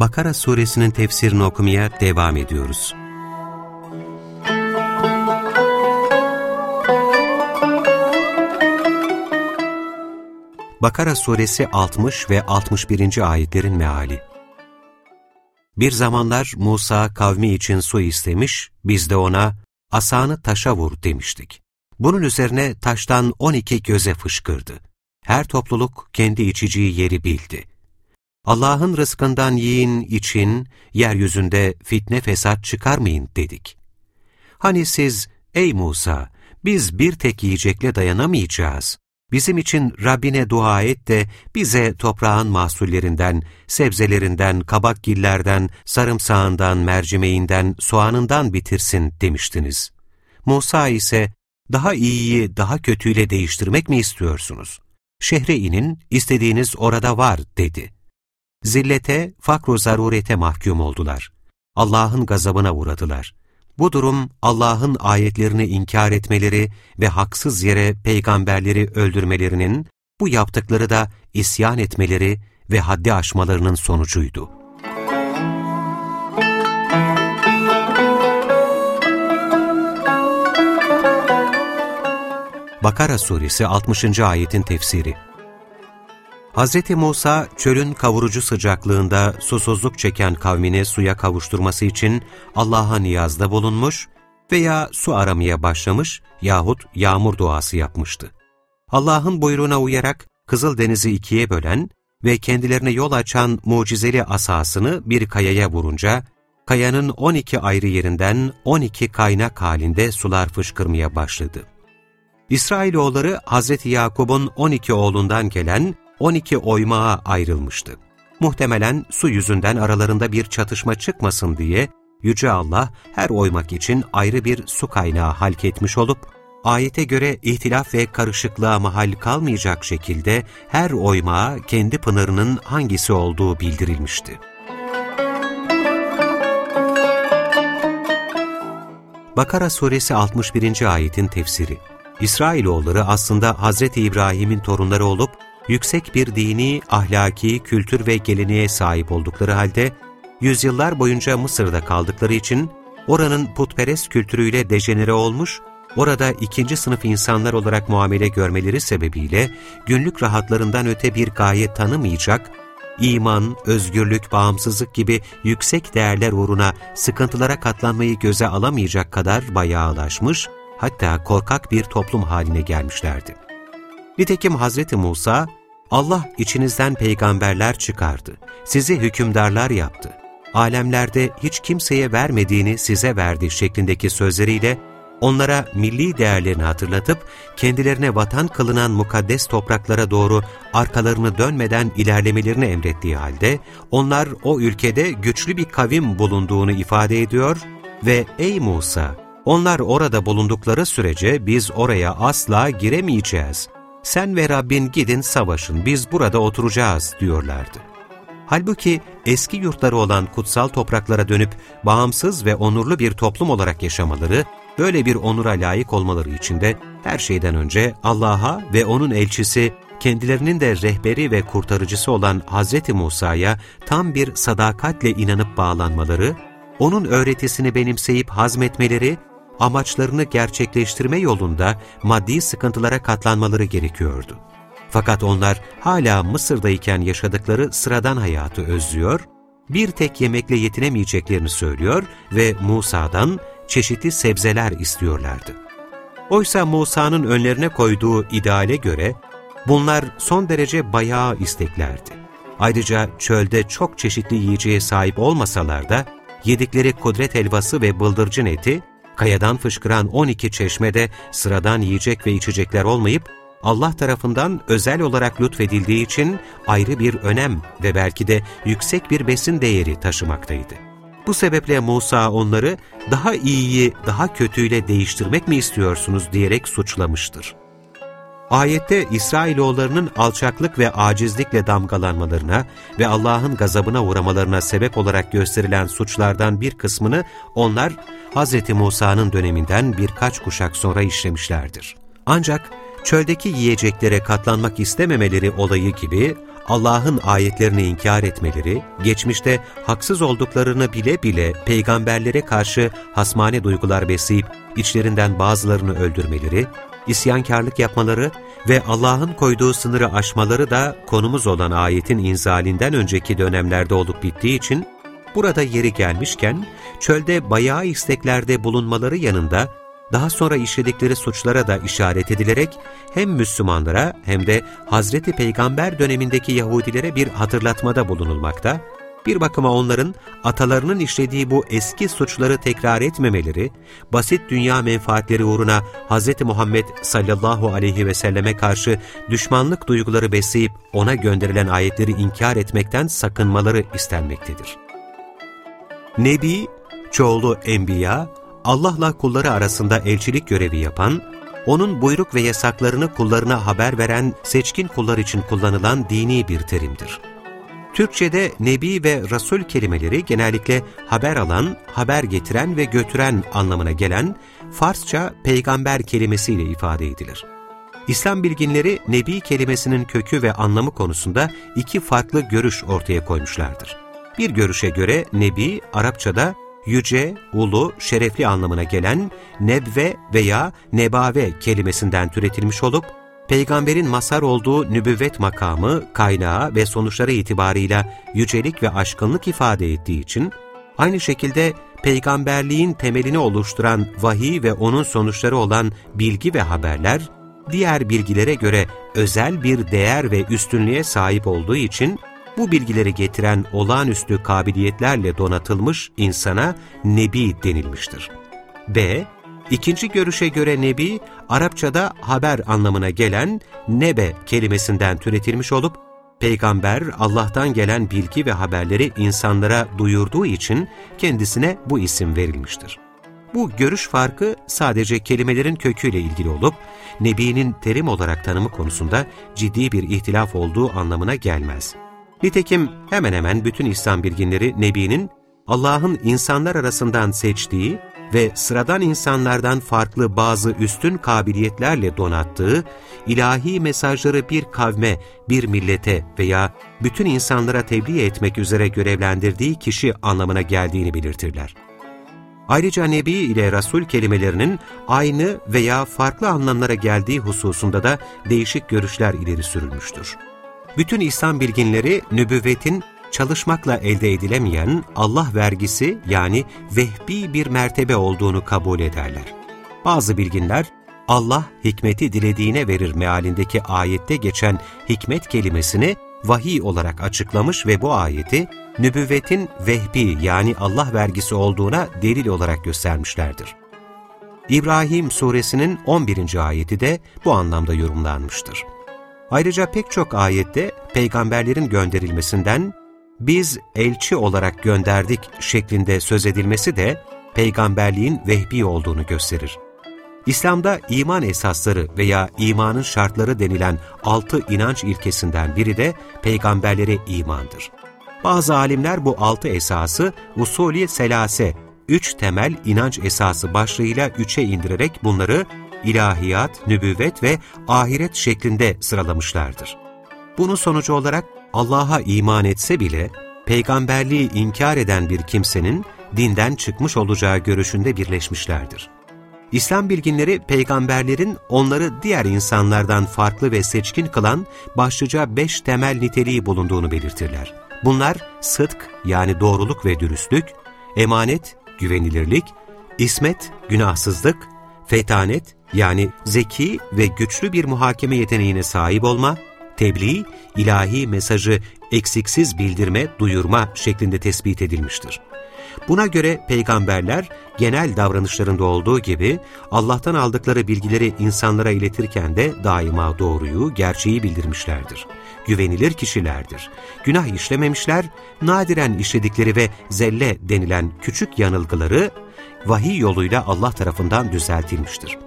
Bakara suresinin tefsirini okumaya devam ediyoruz. Bakara suresi 60 ve 61. ayetlerin meali Bir zamanlar Musa kavmi için su istemiş, biz de ona asanı taşa vur demiştik. Bunun üzerine taştan 12 göze fışkırdı. Her topluluk kendi içeceği yeri bildi. Allah'ın rızkından yiyin, için, yeryüzünde fitne fesat çıkarmayın dedik. Hani siz, ey Musa, biz bir tek yiyecekle dayanamayacağız. Bizim için Rabbine dua et de bize toprağın mahsullerinden, sebzelerinden, kabakgillerden, sarımsağından, mercimeğinden, soğanından bitirsin demiştiniz. Musa ise daha iyiyi daha kötüyle değiştirmek mi istiyorsunuz? Şehre inin, istediğiniz orada var dedi. Zillete, fakru zarurete mahkum oldular. Allah'ın gazabına uğradılar. Bu durum Allah'ın ayetlerini inkar etmeleri ve haksız yere peygamberleri öldürmelerinin, bu yaptıkları da isyan etmeleri ve haddi aşmalarının sonucuydu. Bakara suresi 60. ayetin tefsiri Hz. Musa çölün kavurucu sıcaklığında susuzluk çeken kavmini suya kavuşturması için Allah'a niyazda bulunmuş veya su aramaya başlamış yahut yağmur duası yapmıştı. Allah'ın buyruğuna uyarak Kızıldeniz'i ikiye bölen ve kendilerine yol açan mucizeli asasını bir kayaya vurunca, kayanın 12 ayrı yerinden 12 kaynak halinde sular fışkırmaya başladı. İsrailoğulları Hz. Yakub'un 12 oğlundan gelen 12 oymağa ayrılmıştı. Muhtemelen su yüzünden aralarında bir çatışma çıkmasın diye Yüce Allah her oymak için ayrı bir su kaynağı halk etmiş olup, ayete göre ihtilaf ve karışıklığa mahal kalmayacak şekilde her oymağa kendi pınarının hangisi olduğu bildirilmişti. Bakara suresi 61. ayetin tefsiri İsrailoğulları aslında Hazreti İbrahim'in torunları olup, yüksek bir dini, ahlaki, kültür ve geleneğe sahip oldukları halde, yüzyıllar boyunca Mısır'da kaldıkları için, oranın putperest kültürüyle dejenere olmuş, orada ikinci sınıf insanlar olarak muamele görmeleri sebebiyle, günlük rahatlarından öte bir gaye tanımayacak, iman, özgürlük, bağımsızlık gibi yüksek değerler uğruna sıkıntılara katlanmayı göze alamayacak kadar bayağılaşmış, hatta korkak bir toplum haline gelmişlerdi. Nitekim Hz. Musa, Allah içinizden peygamberler çıkardı, sizi hükümdarlar yaptı, alemlerde hiç kimseye vermediğini size verdi şeklindeki sözleriyle onlara milli değerlerini hatırlatıp kendilerine vatan kılınan mukaddes topraklara doğru arkalarını dönmeden ilerlemelerini emrettiği halde onlar o ülkede güçlü bir kavim bulunduğunu ifade ediyor ve ''Ey Musa, onlar orada bulundukları sürece biz oraya asla giremeyeceğiz. Sen ve Rabbin gidin savaşın, biz burada oturacağız diyorlardı. Halbuki eski yurtları olan kutsal topraklara dönüp bağımsız ve onurlu bir toplum olarak yaşamaları, böyle bir onura layık olmaları için de her şeyden önce Allah'a ve O'nun elçisi, kendilerinin de rehberi ve kurtarıcısı olan Hz. Musa'ya tam bir sadakatle inanıp bağlanmaları, O'nun öğretisini benimseyip hazmetmeleri amaçlarını gerçekleştirme yolunda maddi sıkıntılara katlanmaları gerekiyordu. Fakat onlar hala Mısır'dayken yaşadıkları sıradan hayatı özlüyor, bir tek yemekle yetinemeyeceklerini söylüyor ve Musa'dan çeşitli sebzeler istiyorlardı. Oysa Musa'nın önlerine koyduğu ideale göre bunlar son derece bayağı isteklerdi. Ayrıca çölde çok çeşitli yiyeceğe sahip olmasalar da yedikleri kudret helvası ve bıldırcın eti kayadan fışkıran 12 çeşmede sıradan yiyecek ve içecekler olmayıp, Allah tarafından özel olarak lütfedildiği için ayrı bir önem ve belki de yüksek bir besin değeri taşımaktaydı. Bu sebeple Musa onları daha iyiyi daha kötüyle değiştirmek mi istiyorsunuz diyerek suçlamıştır. Ayette İsrailoğullarının alçaklık ve acizlikle damgalanmalarına ve Allah'ın gazabına uğramalarına sebep olarak gösterilen suçlardan bir kısmını onlar Hz. Musa'nın döneminden birkaç kuşak sonra işlemişlerdir. Ancak çöldeki yiyeceklere katlanmak istememeleri olayı gibi Allah'ın ayetlerini inkar etmeleri, geçmişte haksız olduklarını bile bile peygamberlere karşı hasmane duygular besleyip içlerinden bazılarını öldürmeleri, isyankarlık yapmaları ve Allah'ın koyduğu sınırı aşmaları da konumuz olan ayetin inzalinden önceki dönemlerde olup bittiği için, burada yeri gelmişken çölde bayağı isteklerde bulunmaları yanında daha sonra işledikleri suçlara da işaret edilerek hem Müslümanlara hem de Hazreti Peygamber dönemindeki Yahudilere bir hatırlatmada bulunulmakta, bir bakıma onların atalarının işlediği bu eski suçları tekrar etmemeleri, basit dünya menfaatleri uğruna Hz. Muhammed sallallahu aleyhi ve selleme karşı düşmanlık duyguları besleyip ona gönderilen ayetleri inkar etmekten sakınmaları istenmektedir. Nebi, çoğulu enbiya, Allah'la kulları arasında elçilik görevi yapan, onun buyruk ve yasaklarını kullarına haber veren seçkin kullar için kullanılan dini bir terimdir. Türkçe'de Nebi ve Resul kelimeleri genellikle haber alan, haber getiren ve götüren anlamına gelen Farsça peygamber kelimesiyle ifade edilir. İslam bilginleri Nebi kelimesinin kökü ve anlamı konusunda iki farklı görüş ortaya koymuşlardır. Bir görüşe göre Nebi, Arapçada yüce, ulu, şerefli anlamına gelen nebve veya nebave kelimesinden türetilmiş olup, peygamberin mazhar olduğu nübüvvet makamı, kaynağı ve sonuçları itibarıyla yücelik ve aşkınlık ifade ettiği için, aynı şekilde peygamberliğin temelini oluşturan vahiy ve onun sonuçları olan bilgi ve haberler, diğer bilgilere göre özel bir değer ve üstünlüğe sahip olduğu için, bu bilgileri getiren olağanüstü kabiliyetlerle donatılmış insana Nebi denilmiştir. B. İkinci görüşe göre Nebi, Arapçada haber anlamına gelen nebe kelimesinden türetilmiş olup, Peygamber Allah'tan gelen bilgi ve haberleri insanlara duyurduğu için kendisine bu isim verilmiştir. Bu görüş farkı sadece kelimelerin köküyle ilgili olup, Nebi'nin terim olarak tanımı konusunda ciddi bir ihtilaf olduğu anlamına gelmez. Nitekim hemen hemen bütün İslam bilginleri Nebi'nin Allah'ın insanlar arasından seçtiği ve sıradan insanlardan farklı bazı üstün kabiliyetlerle donattığı, ilahi mesajları bir kavme, bir millete veya bütün insanlara tebliğ etmek üzere görevlendirdiği kişi anlamına geldiğini belirtirler. Ayrıca Nebi ile Resul kelimelerinin aynı veya farklı anlamlara geldiği hususunda da değişik görüşler ileri sürülmüştür. Bütün İslam bilginleri nübüvvetin çalışmakla elde edilemeyen Allah vergisi yani vehbi bir mertebe olduğunu kabul ederler. Bazı bilginler, Allah hikmeti dilediğine verir mealindeki ayette geçen hikmet kelimesini vahiy olarak açıklamış ve bu ayeti nübüvvetin vehbi yani Allah vergisi olduğuna delil olarak göstermişlerdir. İbrahim suresinin 11. ayeti de bu anlamda yorumlanmıştır. Ayrıca pek çok ayette peygamberlerin gönderilmesinden biz elçi olarak gönderdik şeklinde söz edilmesi de peygamberliğin vehbi olduğunu gösterir. İslam'da iman esasları veya imanın şartları denilen altı inanç ilkesinden biri de peygamberlere imandır. Bazı alimler bu altı esası usulü selase, üç temel inanç esası başlığıyla üçe indirerek bunları ilahiyat, nübüvvet ve ahiret şeklinde sıralamışlardır. Bunun sonucu olarak Allah'a iman etse bile, peygamberliği inkar eden bir kimsenin dinden çıkmış olacağı görüşünde birleşmişlerdir. İslam bilginleri peygamberlerin onları diğer insanlardan farklı ve seçkin kılan başlıca beş temel niteliği bulunduğunu belirtirler. Bunlar sıdk yani doğruluk ve dürüstlük, emanet, güvenilirlik, ismet, günahsızlık, fetanet yani zeki ve güçlü bir muhakeme yeteneğine sahip olma, tebliğ, ilahi mesajı eksiksiz bildirme, duyurma şeklinde tespit edilmiştir. Buna göre peygamberler genel davranışlarında olduğu gibi Allah'tan aldıkları bilgileri insanlara iletirken de daima doğruyu, gerçeği bildirmişlerdir. Güvenilir kişilerdir. Günah işlememişler, nadiren işledikleri ve zelle denilen küçük yanılgıları vahiy yoluyla Allah tarafından düzeltilmiştir.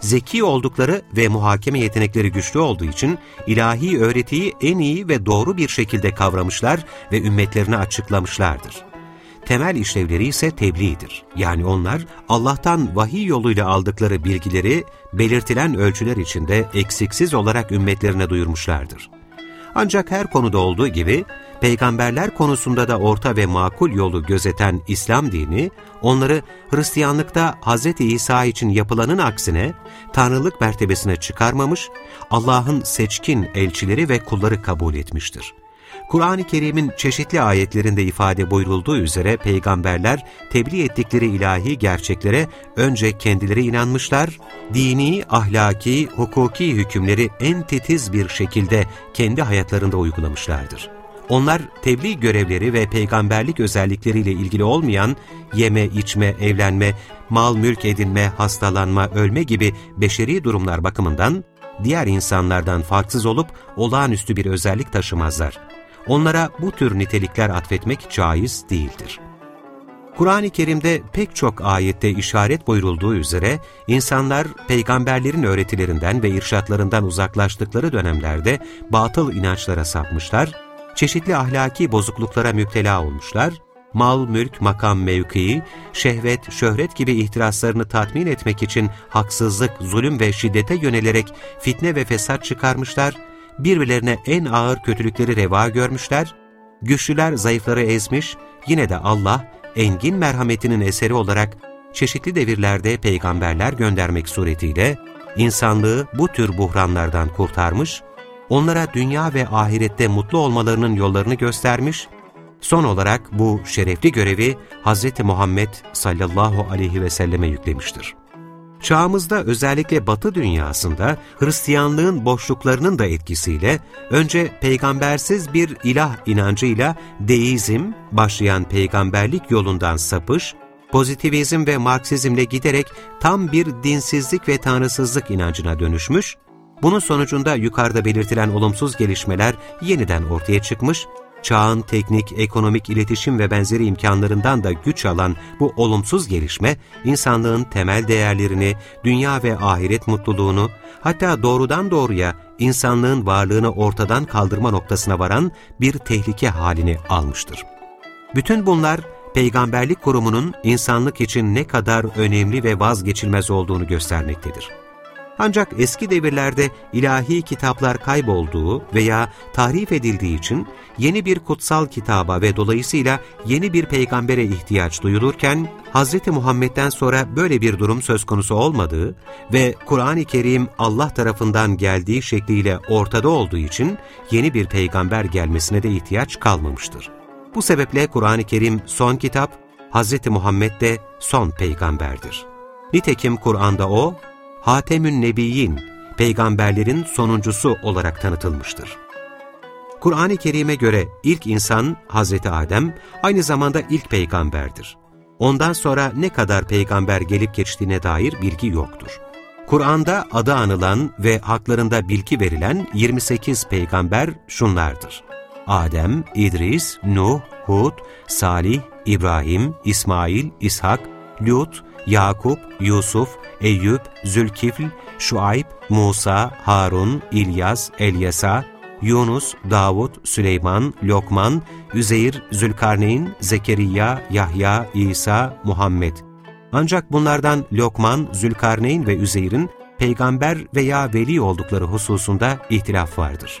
Zeki oldukları ve muhakeme yetenekleri güçlü olduğu için ilahi öğretiyi en iyi ve doğru bir şekilde kavramışlar ve ümmetlerine açıklamışlardır. Temel işlevleri ise tebliğdir. Yani onlar Allah'tan vahiy yoluyla aldıkları bilgileri belirtilen ölçüler içinde eksiksiz olarak ümmetlerine duyurmuşlardır. Ancak her konuda olduğu gibi peygamberler konusunda da orta ve makul yolu gözeten İslam dini, onları Hristiyanlıkta Hz. İsa için yapılanın aksine Tanrılık mertebesine çıkarmamış, Allah'ın seçkin elçileri ve kulları kabul etmiştir. Kur'an-ı Kerim'in çeşitli ayetlerinde ifade buyurulduğu üzere peygamberler tebliğ ettikleri ilahi gerçeklere önce kendileri inanmışlar, dini, ahlaki, hukuki hükümleri en titiz bir şekilde kendi hayatlarında uygulamışlardır. Onlar tebliğ görevleri ve peygamberlik özellikleriyle ilgili olmayan yeme, içme, evlenme, mal mülk edinme, hastalanma, ölme gibi beşeri durumlar bakımından diğer insanlardan farksız olup olağanüstü bir özellik taşımazlar. Onlara bu tür nitelikler atfetmek caiz değildir. Kur'an-ı Kerim'de pek çok ayette işaret buyurulduğu üzere insanlar peygamberlerin öğretilerinden ve irşatlarından uzaklaştıkları dönemlerde batıl inançlara sapmışlar, çeşitli ahlaki bozukluklara müptela olmuşlar, mal, mülk, makam, mevkii, şehvet, şöhret gibi ihtiraslarını tatmin etmek için haksızlık, zulüm ve şiddete yönelerek fitne ve fesat çıkarmışlar, birbirlerine en ağır kötülükleri reva görmüşler, güçlüler zayıfları ezmiş, yine de Allah, engin merhametinin eseri olarak çeşitli devirlerde peygamberler göndermek suretiyle insanlığı bu tür buhranlardan kurtarmış, onlara dünya ve ahirette mutlu olmalarının yollarını göstermiş, son olarak bu şerefli görevi Hz. Muhammed sallallahu aleyhi ve selleme yüklemiştir. Çağımızda özellikle Batı dünyasında Hristiyanlığın boşluklarının da etkisiyle önce peygambersiz bir ilah inancıyla deizm, başlayan peygamberlik yolundan sapış, pozitivizm ve Marksizmle giderek tam bir dinsizlik ve tanrısızlık inancına dönüşmüş, bunun sonucunda yukarıda belirtilen olumsuz gelişmeler yeniden ortaya çıkmış çağın teknik, ekonomik, iletişim ve benzeri imkanlarından da güç alan bu olumsuz gelişme, insanlığın temel değerlerini, dünya ve ahiret mutluluğunu, hatta doğrudan doğruya insanlığın varlığını ortadan kaldırma noktasına varan bir tehlike halini almıştır. Bütün bunlar, peygamberlik kurumunun insanlık için ne kadar önemli ve vazgeçilmez olduğunu göstermektedir. Ancak eski devirlerde ilahi kitaplar kaybolduğu veya tahrif edildiği için yeni bir kutsal kitaba ve dolayısıyla yeni bir peygambere ihtiyaç duyulurken, Hz. Muhammed'den sonra böyle bir durum söz konusu olmadığı ve Kur'an-ı Kerim Allah tarafından geldiği şekliyle ortada olduğu için yeni bir peygamber gelmesine de ihtiyaç kalmamıştır. Bu sebeple Kur'an-ı Kerim son kitap, Hz. Muhammed de son peygamberdir. Nitekim Kur'an'da o, Hatemün Nebiyyin, peygamberlerin sonuncusu olarak tanıtılmıştır. Kur'an-ı Kerim'e göre ilk insan Hazreti Adem aynı zamanda ilk peygamberdir. Ondan sonra ne kadar peygamber gelip geçtiğine dair bilgi yoktur. Kur'an'da adı anılan ve haklarında bilgi verilen 28 peygamber şunlardır. Adem, İdris, Nuh, Hud, Salih, İbrahim, İsmail, İshak, Lut, Yakup, Yusuf, Eyüp, Zülkifl, Şuayb, Musa, Harun, İlyas, Elyasa, Yunus, Davud, Süleyman, Lokman, Üzeyir, Zülkarneyn, Zekeriya, Yahya, İsa, Muhammed. Ancak bunlardan Lokman, Zülkarneyn ve Üzeyr'in peygamber veya veli oldukları hususunda ihtilaf vardır.